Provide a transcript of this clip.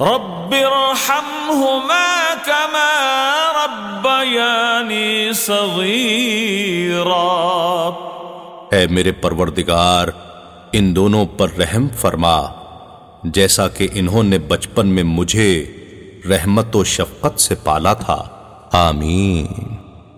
رب ارحمهما كما ربياني صغيرا. اے میرے پروردگار، ان دونوں پر رحم فرما، جیسا کہ انہوں نے بچپن میں مجھے رحمت و شفقت سے پالا تھا۔ آمین۔